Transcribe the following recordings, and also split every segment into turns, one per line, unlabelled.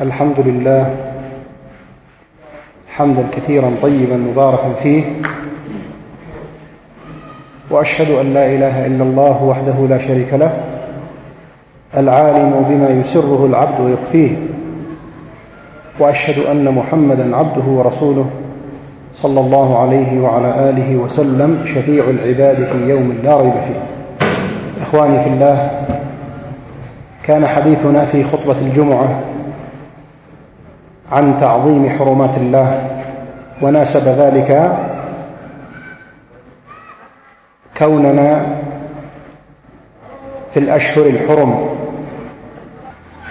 الحمد لله حمدا كثيرا طيبا مباركا فيه وأشهد أن لا إله إلا الله وحده لا شريك له العالم بما يسره العبد ويخفيه وأشهد أن محمدا عبده ورسوله صلى الله عليه وعلى آله وسلم شفيع العباد في يوم لا ريب فيه. إخواني في الله كان حديثنا في خطبة الجمعة عن تعظيم حرمات الله وناسب ذلك كوننا في الأشهر الحرم.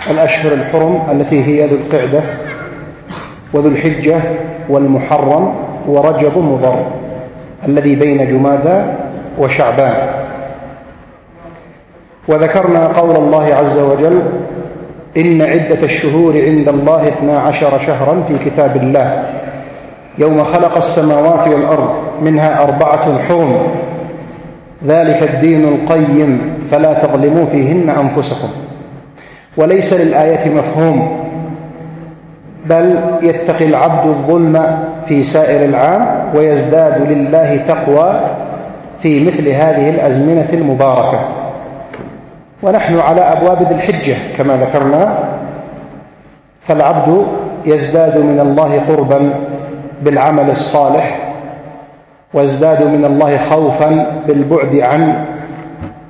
الأشهر الحرم التي هي ذو القعدة وذو الحجة والمحرم ورجب مضر الذي بين جمادى وشعبان. وذكرنا قول الله عز وجل إن عدة الشهور عند الله اثنا عشر شهرا في كتاب الله. يوم خلق السماوات والأرض منها أربعة حرم. ذلك الدين القيم فلا تظلموا فيهن أنفسكم. وليس للآية مفهوم. بل يتقي العبد الظلم في سائر العام ويزداد لله تقوى في مثل هذه الأزمنة المباركة. ونحن على أبواب ذي الحجة كما ذكرنا فالعبد يزداد من الله قربا بالعمل الصالح ويزداد من الله خوفا بالبعد عن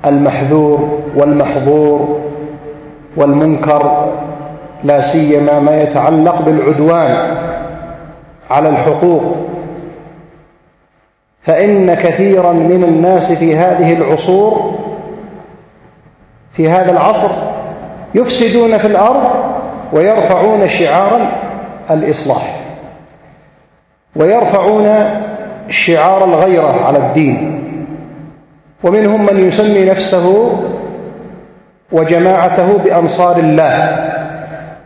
المحذور والمحظور والمنكر لا سيما ما يتعلق بالعدوان على الحقوق. فإن كثيرا من الناس في هذه العصور في هذا العصر يفسدون في الأرض ويرفعون شعار الإصلاح ويرفعون شعار الغيرة على الدين ومنهم من يسمي نفسه وجماعته بأنصار الله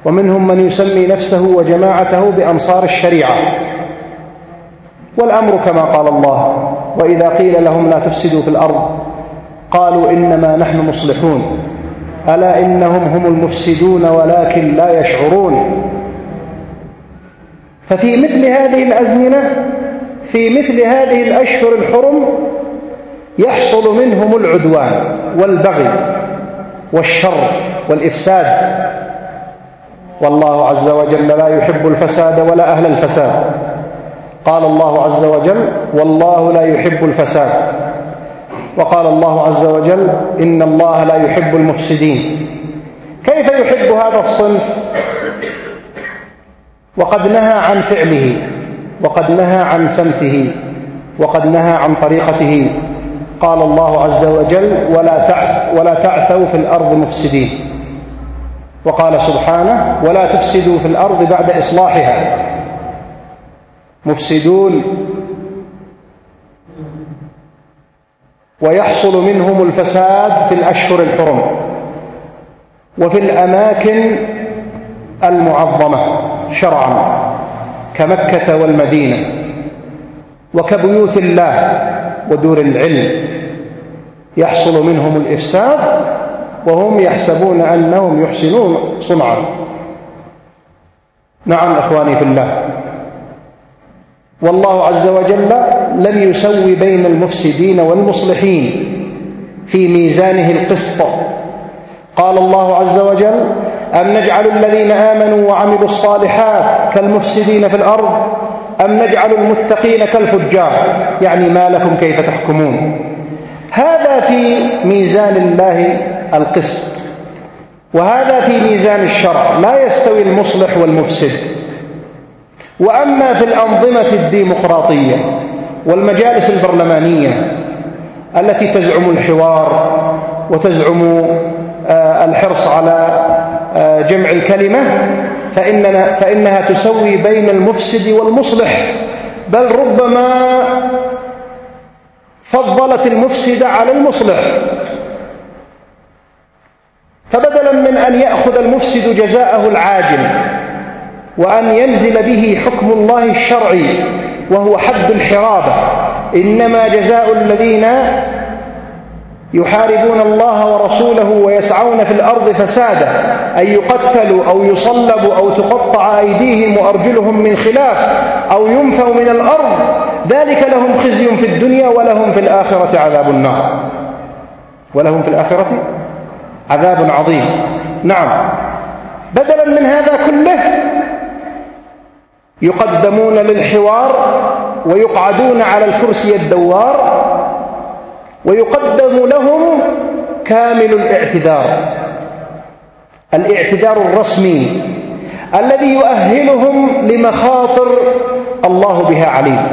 ومنهم من يسمي نفسه وجماعته بأنصار الشريعة والأمر كما قال الله وإذا قيل لهم لا تفسدوا في الأرض قالوا إنما نحن مصلحون. ألا إنهم هم المفسدون ولكن لا يشعرون؟ ففي مثل هذه الأزمنة في مثل هذه الأشهر الحرم يحصل منهم العدوان والبغي والشر والإفساد. والله عز وجل لا يحب الفساد ولا أهل الفساد. قال الله عز وجل والله لا يحب الفساد. وقال الله عز وجل إن الله لا يحب المفسدين. كيف يحب هذا الصنف؟ وقد نهى عن فعله وقد نهى عن سمته وقد نهى عن طريقته. قال الله عز وجل ولا تعث ولا تعثوا في الأرض مفسدين. وقال سبحانه ولا تفسدوا في الأرض بعد إصلاحها. مفسدون ويحصل منهم الفساد في الأشهر الحرم وفي الأماكن المعظمة شرعا كمكة والمدينة وكبيوت الله ودور العلم. يحصل منهم الإفساد وهم يحسبون أنهم يحسنون صنعا. نعم أخواني في الله. والله عز وجل لم يسوي بين المفسدين والمصلحين في ميزانه القسط. قال الله عز وجل أم نجعل الذين آمنوا وعملوا الصالحات كالمفسدين في الأرض أم نجعل المتقين كالفجار؟ يعني ما لكم كيف تحكمون؟ هذا في ميزان الله القسط وهذا في ميزان الشرع. لا يستوي المصلح والمفسد. وأما في الأنظمة الديمقراطية والمجالس البرلمانية التي تزعم الحوار وتزعم آه، الحرص على آه، جمع الكلمة فإننا فإنها تسوي بين المفسد والمصلح. بل ربما فضلت المفسد على المصلح. فبدلا من أن يأخذ المفسد جزاءه العاجل وأن ينزل به حكم الله الشرعي وهو حد الحرابة. إنما جزاء الذين يحاربون الله ورسوله ويسعون في الأرض فسادا أن يقتلوا أو يصلبوا أو تقطع أيديهم وأرجلهم من خلاف أو ينفوا من الأرض. ذلك لهم خزي في الدنيا ولهم في الآخرة عذاب النار. ولهم في الآخرة عذاب عظيم. نعم. بدلا من هذا كله يقدمون للحوار ويقعدون على الكرسي الدوار ويقدم لهم كامل الاعتذار. الاعتذار الرسمي الذي يؤهلهم لمخاطر الله بها عليم.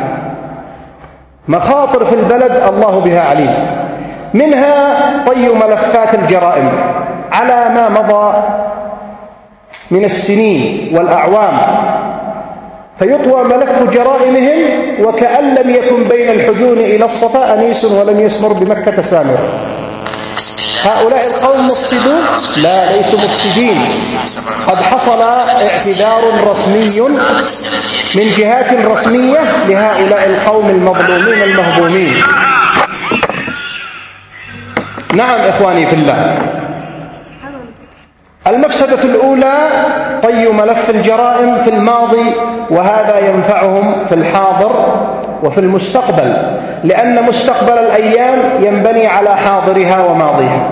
مخاطر في البلد الله بها عليم. منها طي ملفات الجرائم على ما مضى من السنين والأعوام. فيطوى ملف جرائمهم وكأن لم يكن بين الحجون إلى الصفا أنيس ولم يسمر بمكة سامر. هؤلاء القوم مفسدون؟ لا ليسوا مفسدين. قد حصل اعتذار رسمي من جهات رسمية لهؤلاء القوم المظلومين المهضومين. نعم إخواني في الله. المفسدة الأولى طي ملف الجرائم في الماضي وهذا ينفعهم في الحاضر وفي المستقبل لأن مستقبل الأيام ينبني على حاضرها وماضيها.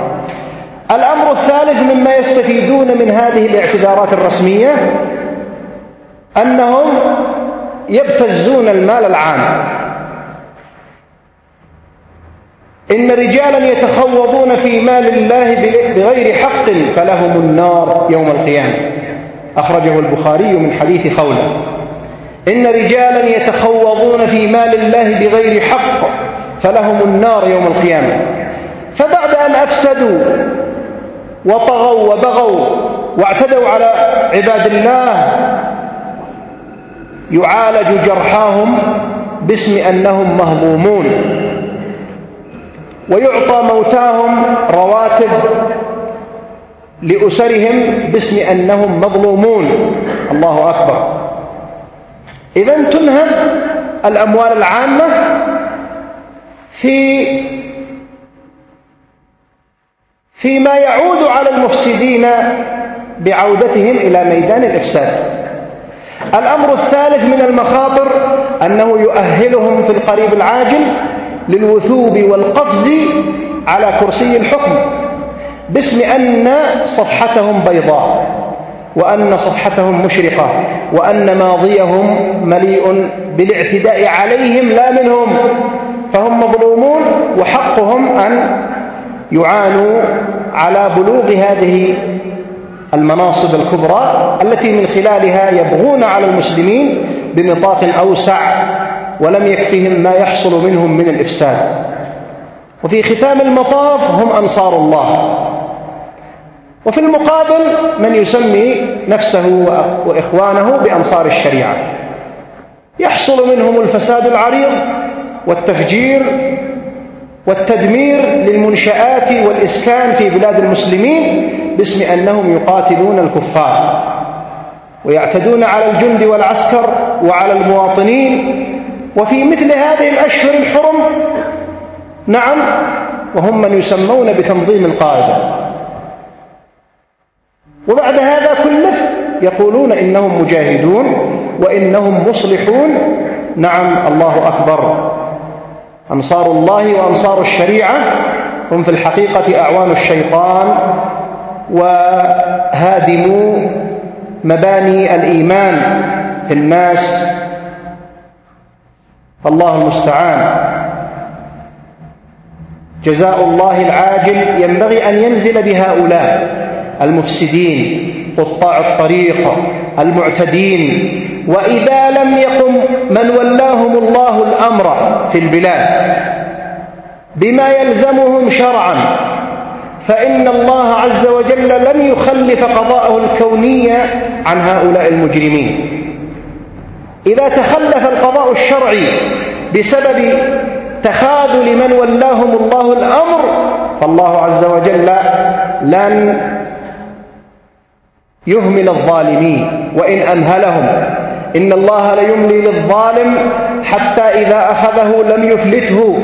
الأمر الثالث مما يستفيدون من هذه الاعتذارات الرسمية أنهم يبتزون المال العام. إن رجالا يتخوضون في مال الله بغير حق فلهم النار يوم القيامة. أخرجه البخاري من حديث خولة إن رجالا يتخوضون في مال الله بغير حق فلهم النار يوم القيامة. فبعد أن أفسدوا وطغوا وبغوا واعتدوا على عباد الله يعالج جرحاهم باسم أنهم مهضومون ويعطى موتاهم رواتب لأسرهم باسم أنهم مظلومون. الله أكبر. إذا تنهب الأموال العامة في فيما يعود على المفسدين بعودتهم إلى ميدان الإفساد. الأمر الثالث من المخاطر أنه يؤهلهم في القريب العاجل للوثوب والقفز على كرسي الحكم باسم أن صفحتهم بيضاء وأن صفحتهم مشرقة وأن ماضيهم مليء بالاعتداء عليهم لا منهم فهم مظلومون وحقهم أن يعانوا على بلوغ هذه المناصب الكبرى التي من خلالها يبغون على المسلمين بنطاق أوسع ولم يكفهم ما يحصل منهم من الإفساد. وفي ختام المطاف هم أنصار الله. وفي المقابل من يسمي نفسه وإخوانه بأنصار الشريعة. يحصل منهم الفساد العريض والتفجير والتدمير للمنشآت والإسكان في بلاد المسلمين باسم أنهم يقاتلون الكفار. ويعتدون على الجند والعسكر وعلى المواطنين وفي مثل هذه الأشهر الحرم نعم وهم من يسمون بتنظيم القاعدة. وبعد هذا كله يقولون إنهم مجاهدون وإنهم مصلحون. نعم الله أكبر. أنصار الله وأنصار الشريعة هم في الحقيقة أعوان الشيطان وهادموا مباني الإيمان في الناس فالله المستعان. جزاء الله العاجل ينبغي أن ينزل بهؤلاء المفسدين قطاع الطريق المعتدين. وإذا لم يقم من ولاهم الله الأمر في البلاد بما يلزمهم شرعا فإن الله عز وجل لم يخلف قضاءه الكوني عن هؤلاء المجرمين. إذا تخلف القضاء الشرعي بسبب تخاذل من ولاهم الله الأمر فالله عز وجل لن يهمل الظالمين وإن أمهلهم إن الله ليملي للظالم حتى إذا أخذه لم يفلته.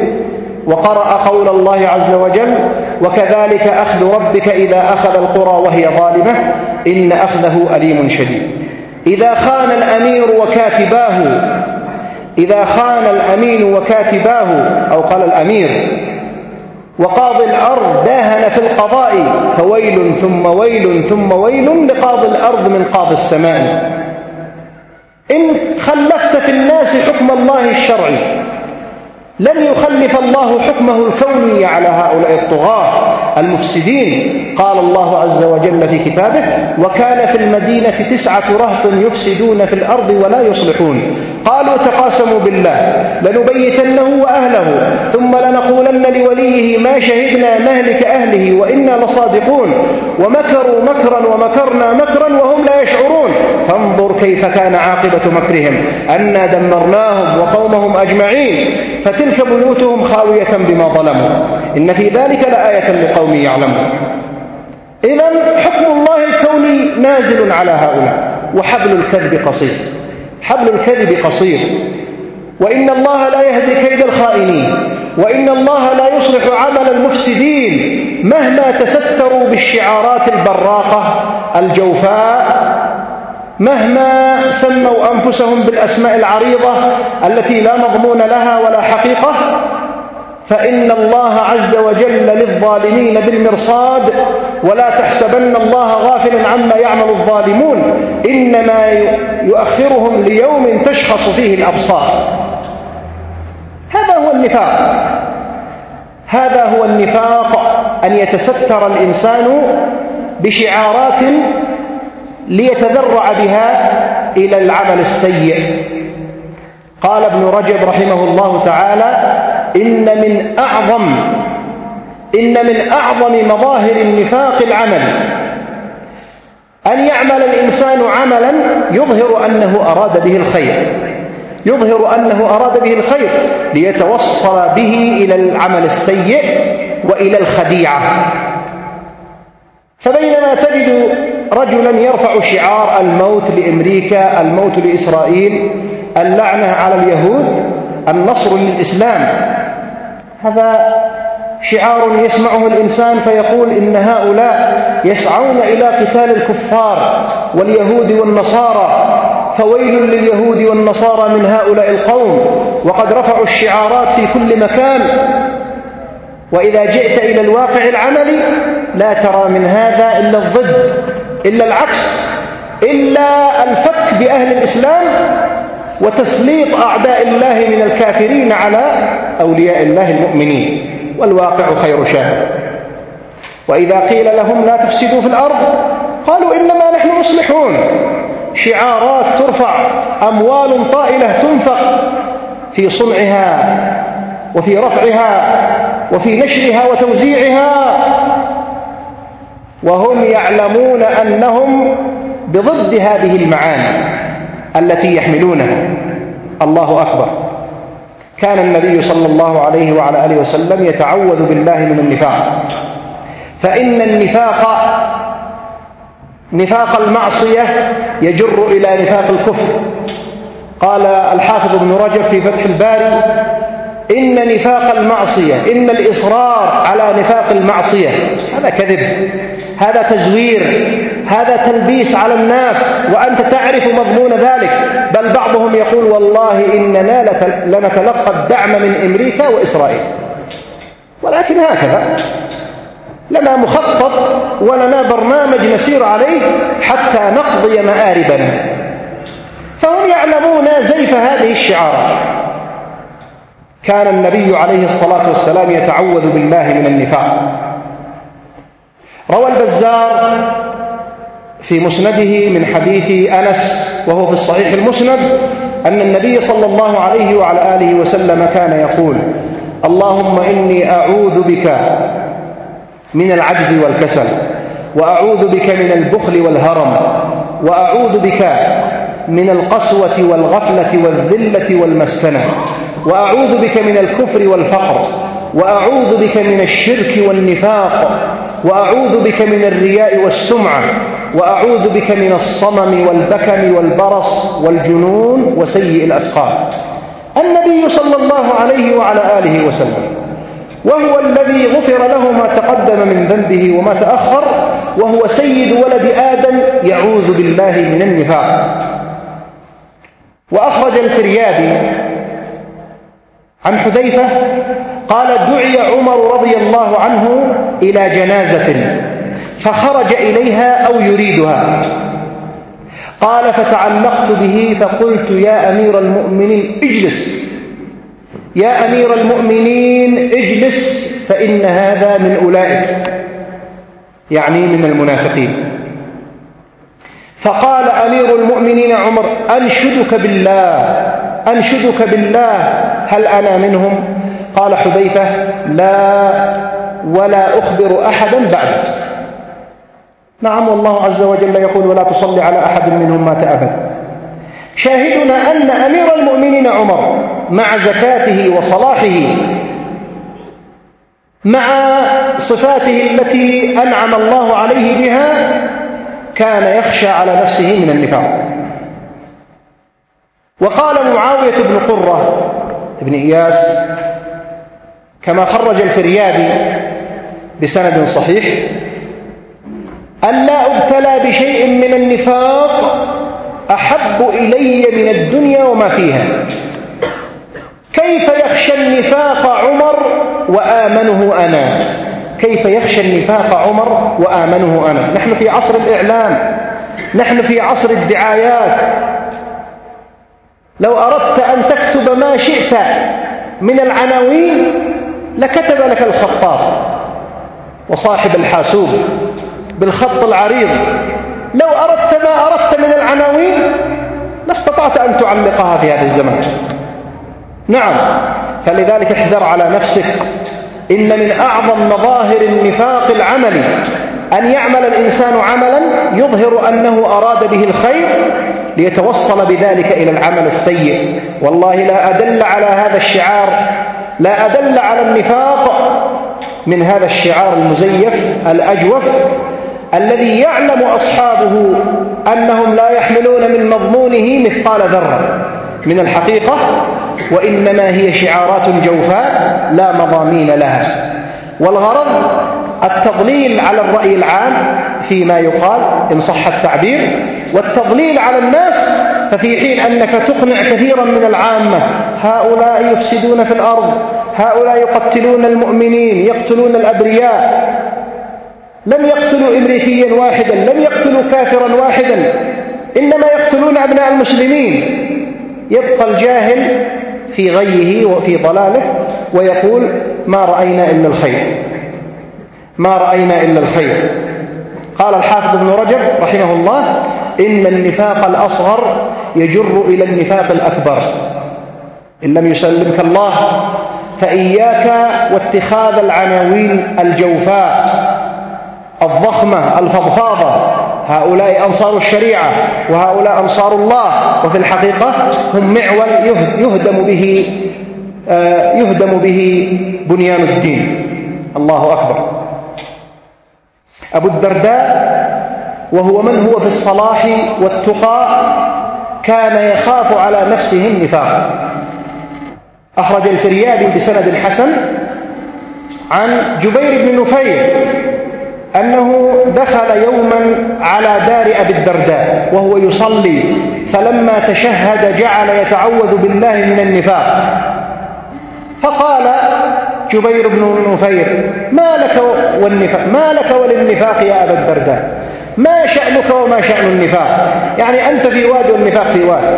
وقرأ قول الله عز وجل وكذلك أخذ ربك إذا أخذ القرى وهي ظالمة إن أخذه أليم شديد. إذا خان الأمير وكاتباه إذا خان الأمين وكاتباه أو قال الأمير وقاضي الأرض داهن في القضاء فويل ثم ويل ثم ويل لقاضي الأرض من قاضي السماء. إن خلفت في الناس حكم الله الشرعي لن يخلف الله حكمه الكوني على هؤلاء الطغاة. المفسدين. قال الله عز وجل في كتابه وكان في المدينة تسعة رهط يفسدون في الأرض ولا يصلحون. قالوا تقاسموا بالله لنبيتنه وأهله ثم لنقولن لوليه ما شهدنا مهلك أهله وإنا لصادقون. ومكروا مكرا ومكرنا مكرا وهم لا يشعرون. فانظر كيف كان عاقبة مكرهم أنا دمرناهم وقومهم أجمعين فتلك بيوتهم خاوية بما ظلموا. إن في ذلك لآية لقوم يعلمون. إذا حكم الله الكوني نازل على هؤلاء وحبل الكذب قصير. حبل الكذب قصير. وإن الله لا يهدي كيد الخائنين. وإن الله لا يصلح عمل المفسدين مهما تستروا بالشعارات البراقة الجوفاء مهما سموا أنفسهم بالأسماء العريضة التي لا مضمون لها ولا حقيقة فإن الله عز وجل للظالمين بالمرصاد ولا تحسبن الله غافلا عما يعمل الظالمون. إنما يؤخرهم ليوم تشخص فيه الأبصار. هذا هو النفاق. هذا هو النفاق أن يتستر الإنسان بشعارات ليتذرع بها إلى العمل السيء. قال ابن رجب رحمه الله تعالى إن من أعظم إن من أعظم مظاهر النفاق العمل. أن يعمل الإنسان عملا يظهر أنه أراد به الخير. يظهر أنه أراد به الخير ليتوصل به إلى العمل السيء وإلى الخديعة. فبينما تجد رجلا يرفع شعار الموت لأمريكا الموت لإسرائيل اللعنة على اليهود النصر للإسلام هذا شعار يسمعه الإنسان فيقول إن هؤلاء يسعون إلى قتال الكفار واليهود والنصارى فويل لليهود والنصارى من هؤلاء القوم وقد رفعوا الشعارات في كل مكان وإذا جئت إلى الواقع العملي لا ترى من هذا إلا الضد إلا العكس إلا الفك بأهل الإسلام وتسليط أعداء الله من الكافرين على أولياء الله المؤمنين. والواقع خير شاهد. وإذا قيل لهم لا تفسدوا في الأرض قالوا إنما نحن مصلحون. شعارات ترفع أموال طائلة تنفق في صنعها وفي رفعها وفي نشرها وتوزيعها. وهم يعلمون أنهم بضد هذه المعاني. التي يحملونها. الله أكبر. كان النبي صلى الله عليه وعلى آله وسلم يتعوذ بالله من النفاق. فإن النفاق نفاق المعصية يجر إلى نفاق الكفر. قال الحافظ ابن رجب في فتح الباري إن نفاق المعصية إن الإصرار على نفاق المعصية. هذا كذب. هذا تزوير. هذا تلبيس على الناس وأنت تعرف مضمون ذلك. بل بعضهم يقول والله إننا لنتلقى الدعم من أمريكا وإسرائيل. ولكن هكذا. لنا مخطط ولنا برنامج نسير عليه حتى نقضي مآربنا. فهم يعلمون زيف هذه الشعارات كان النبي عليه الصلاة والسلام يتعوذ بالله من النفاق. روى البزار في مسنده من حديث أنس وهو في الصحيح المسند أن النبي صلى الله عليه وعلى آله وسلم كان يقول اللهم إني أعوذ بك من العجز والكسل وأعوذ بك من البخل والهرم وأعوذ بك من القسوة والغفلة والذلة والمسكنة وأعوذ بك من الكفر والفقر وأعوذ بك من الشرك والنفاق وأعوذ بك من الرياء والسمعة وأعوذ بك من الصمم والبكم والبرص والجنون وسيء الأسقام. النبي صلى الله عليه وعلى آله وسلم وهو الذي غفر له ما تقدم من ذنبه وما تأخر وهو سيد ولد آدم يعوذ بالله من النفاق. وأخرج الفريابي عن حذيفة قال دعي عمر رضي الله عنه إلى جنازة. فخرج إليها أو يريدها. قال فتعلقت به فقلت يا أمير المؤمنين اجلس. يا أمير المؤمنين اجلس فإن هذا من أولئك يعني من المنافقين. فقال أمير المؤمنين عمر أنشدك بالله أنشدك بالله هل أنا منهم؟ قال حذيفة لا ولا أخبر أحدا بعد. نعم والله عز وجل يقول ولا تصلي على أحد منهم مات أبدا شاهدنا أن أمير المؤمنين عمر مع زكاته وصلاحه مع صفاته التي أنعم الله عليه بها كان يخشى على نفسه من النفاق. وقال معاوية بن قرة بن إياس كما خرج الفريابي بسند صحيح أن لا أبتلى بشيء من النفاق أحب إلي من الدنيا وما فيها. كيف يخشى النفاق عمر وآمنه أنا؟ كيف يخشى النفاق عمر وآمنه أنا؟ نحن في عصر الإعلام نحن في عصر الدعايات. لو أردت أن تكتب ما شئت من العناوين لكتب لك الخطاط وصاحب الحاسوب. بالخط العريض. لو أردت ما أردت من العناوين لاستطعت أن تعلقها في هذا الزمان نعم فلذلك احذر على نفسك. إن من أعظم مظاهر النفاق العملي أن يعمل الإنسان عملا يظهر أنه أراد به الخير ليتوصل بذلك إلى العمل السيء. والله لا أدل على هذا الشعار لا أدل على النفاق من هذا الشعار المزيف الأجوف الذي يعلم أصحابه أنهم لا يحملون من مضمونه مثقال ذرة. من الحقيقة وإنما هي شعارات جوفاء لا مضامين لها. والغرض التضليل على الرأي العام فيما يقال إن صح التعبير والتضليل على الناس ففي حين أنك تقنع كثيرا من العامة هؤلاء يفسدون في الأرض هؤلاء يقتلون المؤمنين يقتلون الأبرياء. لم يقتلوا إمريكيا واحدا لم يقتلوا كافرا واحدا. إنما يقتلون أبناء المسلمين. يبقى الجاهل في غيه وفي ضلاله ويقول ما رأينا إلا الخير ما رأينا إلا الخير. قال الحافظ ابن رجب رحمه الله إن النفاق الأصغر يجر إلى النفاق الأكبر. إن لم يسلمك الله فإياك واتخاذ العناوين الجوفاء. الضخمة الفضفاضة. هؤلاء أنصار الشريعة وهؤلاء أنصار الله. وفي الحقيقة هم معول يهدم به آه، يهدم به بنيان الدين. الله أكبر. أبو الدرداء وهو من هو في الصلاح والتقى كان يخاف على نفسه النفاق. أخرج الفريابي بسند حسن عن جبير بن نفير أنه دخل يوما على دار أبي الدرداء وهو يصلي فلما تشهد جعل يتعوذ بالله من النفاق. فقال جبير بن نفير ما لك والنفاق ما لك وللنفاق يا أبا الدرداء؟ ما شأنك وما شأن النفاق؟ يعني أنت في واد والنفاق في واد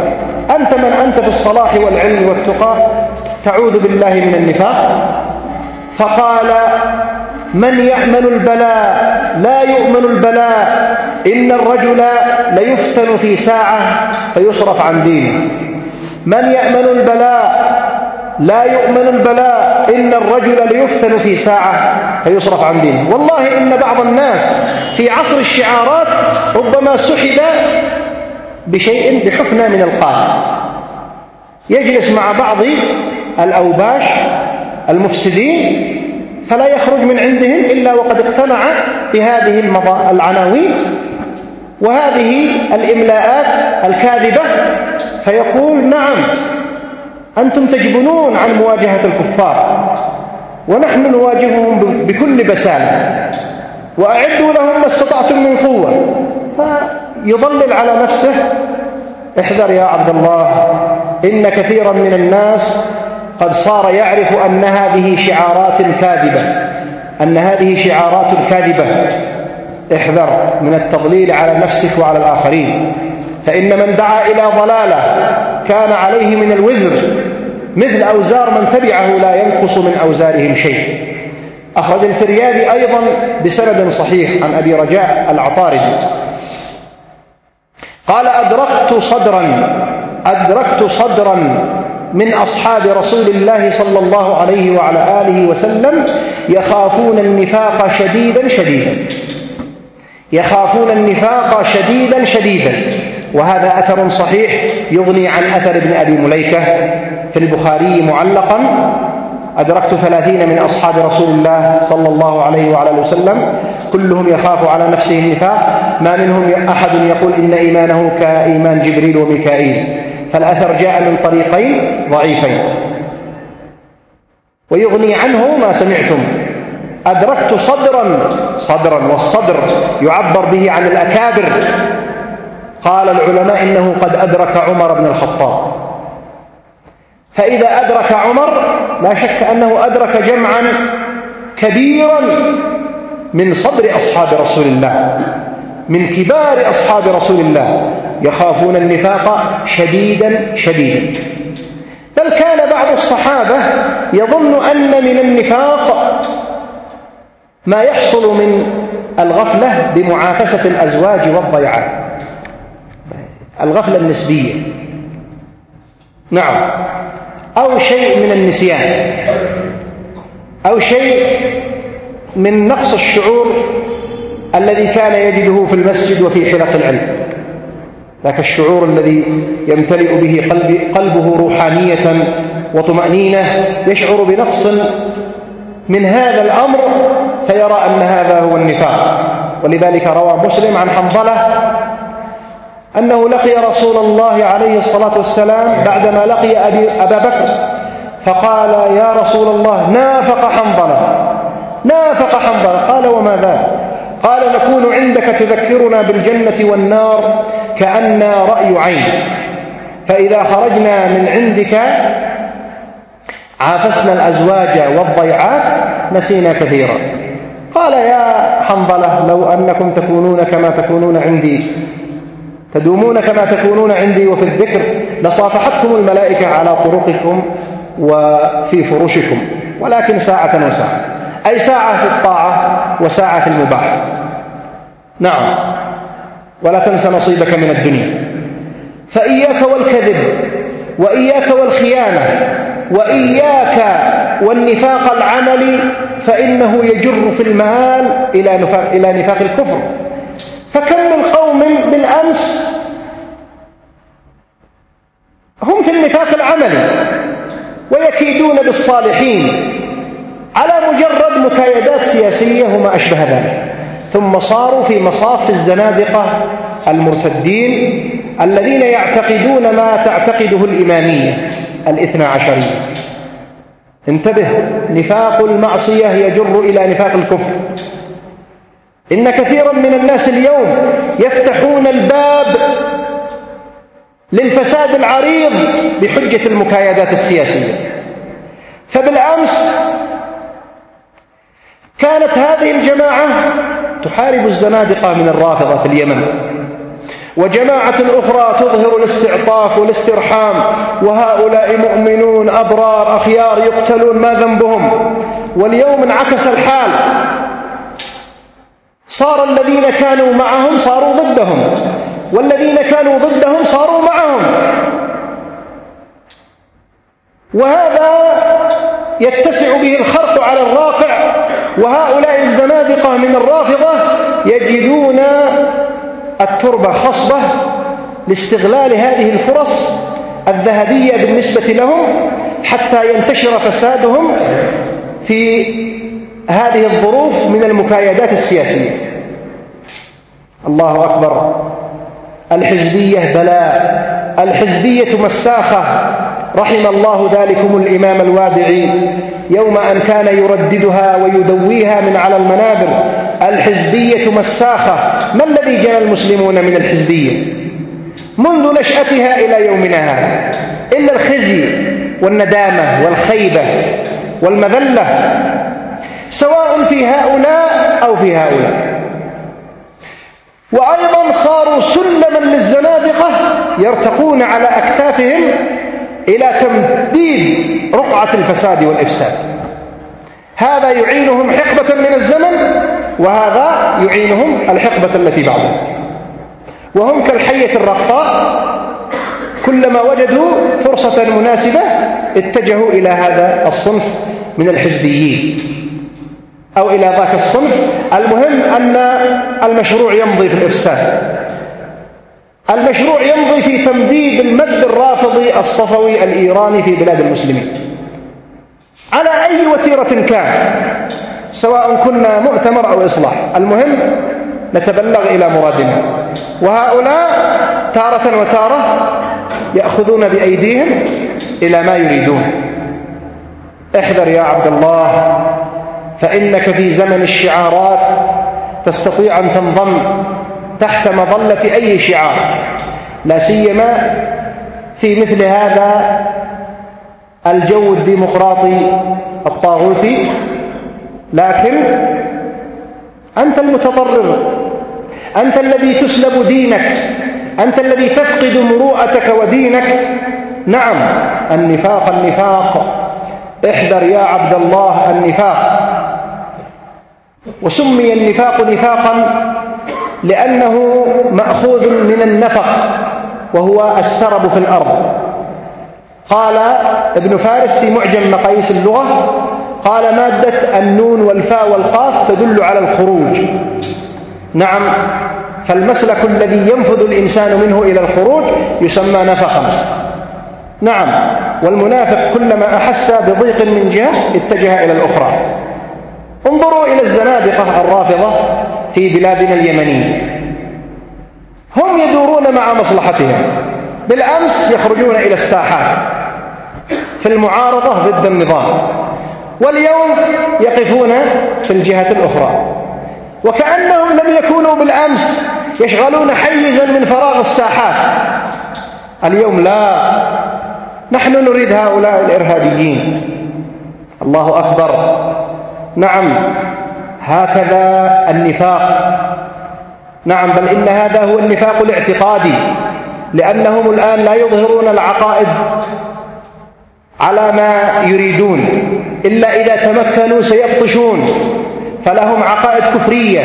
أنت من أنت في الصلاح والعلم والتقى تعوذ بالله من النفاق؟ فقال من يأمن البلاء لا يؤمن البلاء. إن الرجل ليفتن في ساعة فيصرف عن دينه من يأمن البلاء لا يؤمن البلاء. إن الرجل ليفتن في ساعة فيصرف عن دينه والله إن بعض الناس في عصر الشعارات ربما سحب بشيء بحفنة من القاتل يجلس مع بعض الأوباش المفسدين فلا يخرج من عندهم إلا وقد اقتنع بهذه العناوين. وهذه الإملاءات الكاذبة. فيقول نعم أنتم تجبنون عن مواجهة الكفار ونحن نواجههم بكل بسالة. وأعدوا لهم ما استطعتم من قوة. فيضلل على نفسه احذر يا عبد الله إن كثيرا من الناس قد صار يعرف أن هذه شعارات كاذبة. أن هذه شعارات كاذبة. احذر من التضليل على نفسك وعلى الآخرين. فإن من دعا إلى ضلالة كان عليه من الوزر. مثل أوزار من تبعه لا ينقص من أوزارهم شيء. أخرج الفريابي أيضا بسند صحيح عن أبي رجاء العطاردي قال أدركت صدرا. أدركت صدرا. من أصحاب رسول الله صلى الله عليه وعلى آله وسلم يخافون النفاق شديدا شديدا. يخافون النفاق شديدا شديدا. وهذا أثر صحيح يغني عن أثر ابن أبي مليكة في البخاري معلقا. أدركت ثلاثين من أصحاب رسول الله صلى الله عليه وعلى وسلم. كلهم يخاف على نفسه النفاق. ما منهم أحد يقول إن إيمانه كإيمان جبريل وميكائيل. فالأثر جاء من طريقين ضعيفين. ويغني عنه ما سمعتم. أدركت صدرا صدرا والصدر يعبر به عن الأكابر. قال العلماء إنه قد أدرك عمر بن الخطاب. فإذا أدرك عمر لا شك أنه أدرك جمعا كبيرا من صدر أصحاب رسول الله من كبار أصحاب رسول الله. يخافون النفاق شديدا شديدا. بل كان بعض الصحابة يظن أن من النفاق ما يحصل من الغفلة بمعاكسة الأزواج والضيعات الغفلة النسبية. نعم. أو شيء من النسيان. أو شيء من نقص الشعور الذي كان يجده في المسجد وفي حلق العلم. ذاك الشعور الذي يمتلئ به قلب قلبه روحانية وطمأنينة يشعر بنقص من هذا الأمر فيرى أن هذا هو النفاق. ولذلك روى مسلم عن حنظلة أنه لقي رسول الله عليه الصلاة والسلام بعدما لقي أبي أبا بكر فقال يا رسول الله نافق حنظلة نافق حنظلة. قال وما ذا قال نكون عندك تذكرنا بالجنة والنار كأننا رأي عين. فإذا خرجنا من عندك عافسنا الأزواج والضيعات نسينا كثيرا. قال يا حنظلة لو أنكم تكونون كما تكونون عندي تدومون كما تكونون عندي وفي الذكر لصافحتكم الملائكة على طرقكم وفي فرشكم ولكن ساعة وساعة. أي ساعة في الطاعة وساعة في المباح. نعم. ولا تنس نصيبك من الدنيا. فإياك والكذب وإياك والخيانة وإياك والنفاق العملي فإنه يجر في المال إلى نفاق, إلى نفاق الكفر. فكم من قوم بالأمس هم في النفاق العملي ويكيدون بالصالحين على مجرد مكايدات سياسية وما أشبه ذلك. ثم صاروا في مصاف الزنادقة المرتدين الذين يعتقدون ما تعتقده الإمامية الاثنى عشرية. انتبه نفاق المعصية يجر إلى نفاق الكفر. إن كثيرا من الناس اليوم يفتحون الباب للفساد العريض بحجة المكايدات السياسية. فبالأمس كانت هذه الجماعة تحارب الزنادقة من الرافضة في اليمن. وجماعة أخرى تظهر الاستعطاف والاسترحام وهؤلاء مؤمنون أبرار أخيار يقتلون ما ذنبهم. واليوم انعكس الحال. صار الذين كانوا معهم صاروا ضدهم والذين كانوا ضدهم صاروا معهم. وهذا يتسع به الخرق على الراقع وهؤلاء الزنادقة من الرافضة يجدون التربة خصبة لاستغلال هذه الفرص الذهبية بالنسبة لهم حتى ينتشر فسادهم في هذه الظروف من المكايدات السياسية. الله أكبر. الحزبية بلاء الحزبية مساخة. رحم الله ذلكم الإمام الوادعي يوم أن كان يرددها ويدويها من على المنابر. الحزبية مساخة. ما الذي جنى المسلمون من الحزبية؟ منذ نشأتها إلى يومنا هذا. إلا الخزي والندامة والخيبة والمذلة. سواء في هؤلاء أو في هؤلاء. وأيضا صاروا سلما للزنادقة يرتقون على أكتافهم إلى تمديد رقعة الفساد والإفساد. هذا يعينهم حقبة من الزمن وهذا يعينهم الحقبة التي بعدها وهم كالحية الرقاء كلما وجدوا فرصة مناسبة اتجهوا إلى هذا الصنف من الحزبيين. أو إلى ذاك الصنف المهم أن المشروع يمضي في الإفساد. المشروع يمضي في تمديد المد الرافضي الصفوي الإيراني في بلاد المسلمين. على أي وتيرة كان؟ سواء كنا مؤتمر أو إصلاح. المهم نتبلغ إلى مرادنا. وهؤلاء تارة وتارة يأخذون بأيديهم إلى ما يريدون. احذر يا عبد الله فإنك في زمن الشعارات تستطيع أن تنضم تحت مظلة أي شعار. لا سيما في مثل هذا الجو الديمقراطي الطاغوتي لكن أنت المتضرر. أنت الذي تسلب دينك. أنت الذي تفقد مروءتك ودينك. نعم النفاق النفاق. احذر يا عبد الله النفاق. وسمي النفاق نفاقا لأنه مأخوذ من النفق وهو السرب في الأرض. قال ابن فارس في معجم مقاييس اللغة قال مادة النون والفاء والقاف تدل على الخروج. نعم فالمسلك الذي ينفذ الإنسان منه إلى الخروج يسمى نفقا. نعم والمنافق كلما أحس بضيق من جهة اتجه إلى الأخرى. انظروا إلى الزنادقة الرافضة. في بلادنا اليمنية هم يدورون مع مصلحتهم. بالأمس يخرجون إلى الساحات في المعارضة ضد النظام. واليوم يقفون في الجهة الأخرى. وكأنهم لم يكونوا بالأمس يشغلون حيزا من فراغ الساحات. اليوم لا. نحن نريد هؤلاء الإرهابيين. الله أكبر. نعم. هكذا النفاق. نعم بل إن هذا هو النفاق الاعتقادي لأنهم الآن لا يظهرون العقائد على ما يريدون إلا إذا تمكنوا سيبطشون. فلهم عقائد كفرية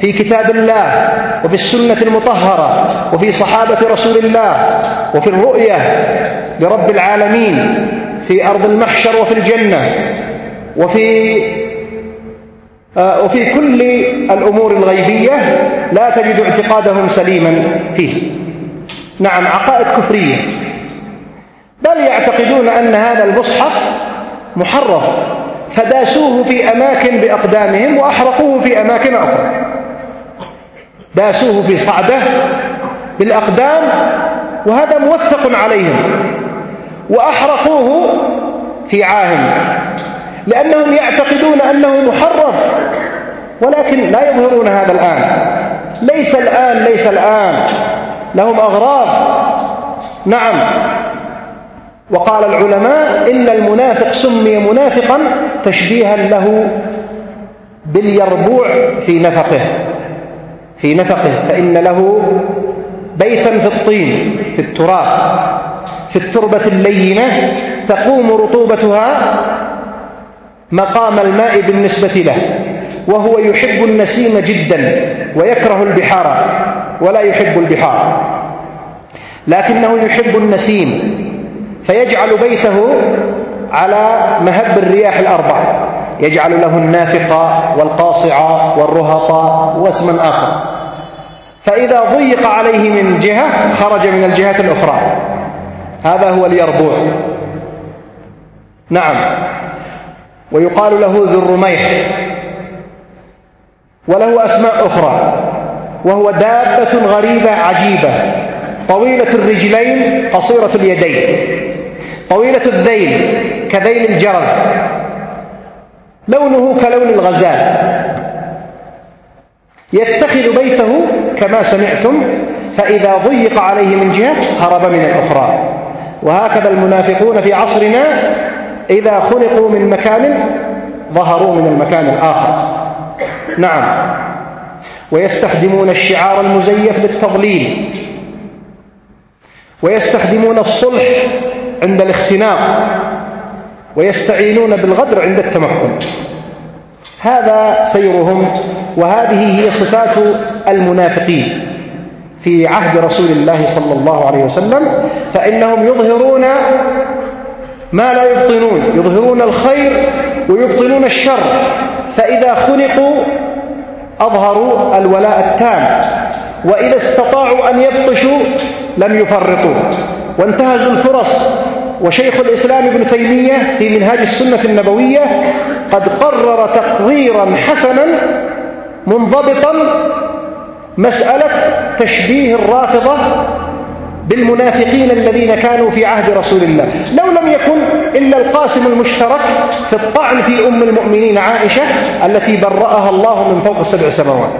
في كتاب الله وفي السنة المطهرة وفي صحابة رسول الله وفي الرؤية لرب العالمين في أرض المحشر وفي الجنة وفي وفي كل الأمور الغيبية لا تجد اعتقادهم سليما فيه. نعم عقائد كفرية. بل يعتقدون أن هذا المصحف محرف فداسوه في أماكن بأقدامهم وأحرقوه في أماكن أخرى. داسوه في صعدة بالأقدام وهذا موثق عليهم. وأحرقوه في عاهم لأنهم يعتقدون أنه محرف ولكن لا يظهرون هذا الآن. ليس الآن ليس الآن. لهم أغراض. نعم. وقال العلماء إن المنافق سمي منافقا تشبيها له باليربوع في نفقه في نفقه فإن له بيتا في الطين في التراب في التربة اللينة تقوم رطوبتها مقام الماء بالنسبة له وهو يحب النسيم جدا ويكره البحار ولا يحب البحار. لكنه يحب النسيم فيجعل بيته على مهب الرياح الأربع. يجعل له النافقة والقاصعة والرهطة واسما آخر. فإذا ضيق عليه من جهة خرج من الجهة الأخرى. هذا هو اليربوع. نعم. ويقال له ذو الرميح وله أسماء أخرى وهو دابة غريبة عجيبة طويلة الرجلين قصيرة اليدين طويلة الذيل كذيل الجرد لونه كلون الغزال. يتخذ بيته كما سمعتم فإذا ضيق عليه من جهة هرب من الأخرى. وهكذا المنافقون في عصرنا إذا خلقوا من مكان ظهروا من المكان الآخر. نعم. ويستخدمون الشعار المزيف للتضليل. ويستخدمون الصلح عند الاختناق. ويستعينون بالغدر عند التمكن. هذا سيرهم وهذه هي صفات المنافقين. في عهد رسول الله صلى الله عليه وسلم فإنهم يظهرون ما لا يبطنون يظهرون الخير ويبطنون الشر. فإذا خلقوا أظهروا الولاء التام وإذا استطاعوا أن يبطشوا لم يفرطوا. وانتهزوا الفرص. وشيخ الإسلام ابن تيمية في منهاج السنة النبوية قد قرر تقريرا حسنا منضبطا مسألة تشبيه الرافضة بالمنافقين الذين كانوا في عهد رسول الله. لو لم يكن إلا القاسم المشترك في الطعن في أم المؤمنين عائشة التي برأها الله من فوق السبع سماوات.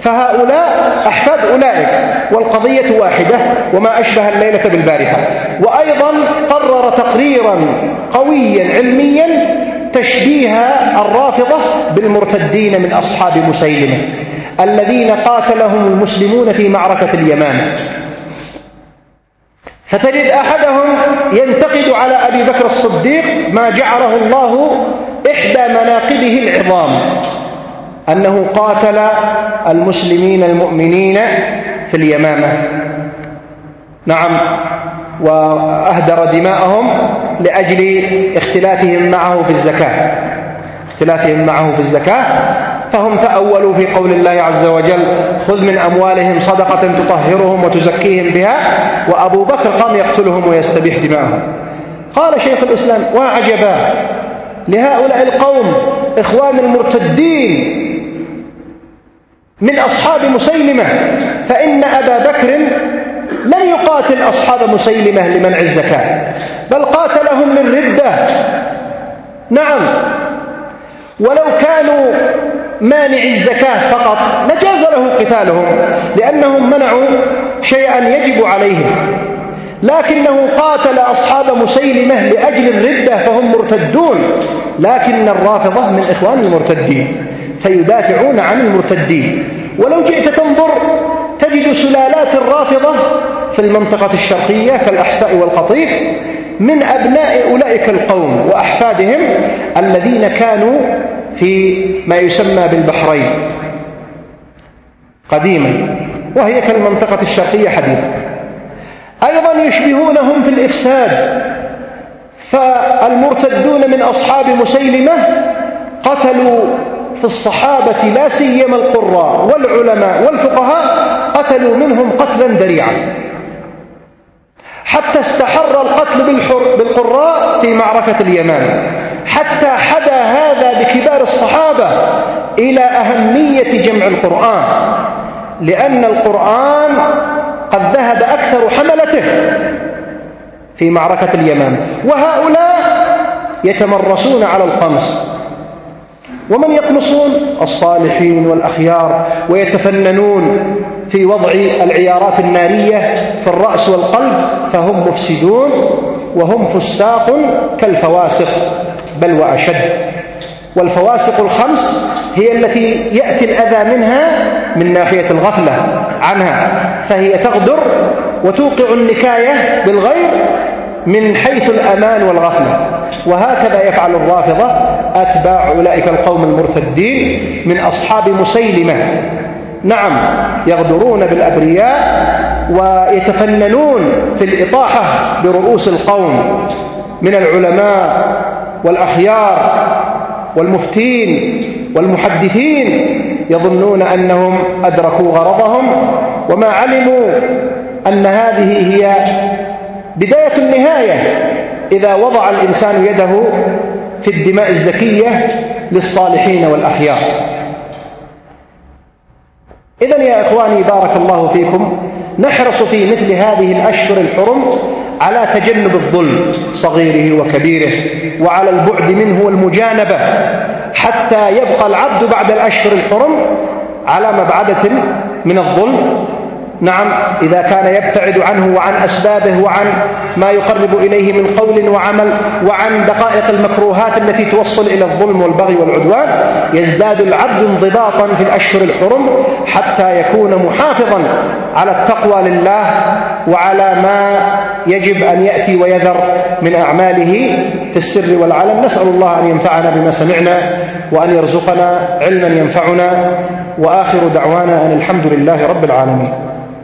فهؤلاء أحفاد أولئك والقضية واحدة وما أشبه الليلة بالبارحة. وأيضا قرر تقريرا قويا علميا تشبيه الرافضة بالمرتدين من أصحاب مسيلمة الذين قاتلهم المسلمون في معركة اليمامة. فتجد أحدهم ينتقد على أبي بكر الصديق ما جعله الله إحدى مناقبه العظام أنه قاتل المسلمين المؤمنين في اليمامة. نعم وأهدر دماءهم لأجل اختلافهم معه في الزكاة. اختلافهم معه في الزكاة فهم تأولوا في قول الله عز وجل خذ من أموالهم صدقة تطهرهم وتزكيهم بها وأبو بكر قام يقتلهم ويستبيح دماءهم. قال شيخ الإسلام وعجبا لهؤلاء القوم إخوان المرتدين من أصحاب مسيلمة فإن أبا بكر لم يقاتل أصحاب مسيلمة لمنع الزكاة بل قاتلهم للردة نعم. ولو كانوا مانع الزكاة فقط لجاز له قتالهم لأنهم منعوا شيئا يجب عليهم. لكنه قاتل أصحاب مسيلمة لأجل الردة فهم مرتدون. لكن الرافضة من إخوان المرتدين فيدافعون عن المرتدين. ولو جئت تنظر تجد سلالات الرافضة في المنطقة الشرقية كالأحساء والقطيف من أبناء أولئك القوم وأحفادهم الذين كانوا في ما يسمى بالبحرين قديما وهي كالمنطقة الشرقية حديثا. أيضا يشبهونهم في الإفساد فالمرتدون من أصحاب مسيلمة قتلوا في الصحابة لا سيما القراء والعلماء والفقهاء قتلوا منهم قتلا ذريعا. حتى استحر القتل بالقراء في معركة اليمامة حتى حدا هذا بكبار الصحابة إلى أهمية جمع القرآن لأن القرآن قد ذهب أكثر حملته في معركة اليمامة وهؤلاء يتمرسون على القمص ومن يقمصون؟ الصالحين والأخيار ويتفننون في وضع العيارات النارية في الرأس والقلب فهم مفسدون وهم فساق كالفواسق بل وأشد. والفواسق الخمس هي التي يأتي الأذى منها من ناحية الغفلة عنها فهي تغدر وتوقع النكاية بالغير من حيث الأمان والغفلة. وهكذا يفعل الرافضة أتباع أولئك القوم المرتدين من أصحاب مسيلمة. نعم يغدرون بالأبرياء ويتفننون في الإطاحة برؤوس القوم من العلماء والأخيار والمفتين والمحدثين يظنون أنهم أدركوا غرضهم وما علموا أن هذه هي بداية النهاية. إذا وضع الإنسان يده في الدماء الزكية للصالحين والأخيار إذا يا إخواني بارك الله فيكم نحرص في مثل هذه الأشهر الحرم على تجنب الظلم صغيره وكبيره. وعلى البعد منه والمجانبة حتى يبقى العبد بعد الأشهر الحرم على مبعدة من الظلم. نعم إذا كان يبتعد عنه وعن أسبابه وعن ما يقرب إليه من قول وعمل وعن دقائق المكروهات التي توصل إلى الظلم والبغي والعدوان يزداد العبد انضباطا في الأشهر الحرم حتى يكون محافظا على التقوى لله وعلى ما يجب أن يأتي ويذر من أعماله في السر والعلن. نسأل الله أن ينفعنا بما سمعنا وأن يرزقنا علما ينفعنا. وآخر دعوانا أن الحمد لله رب العالمين.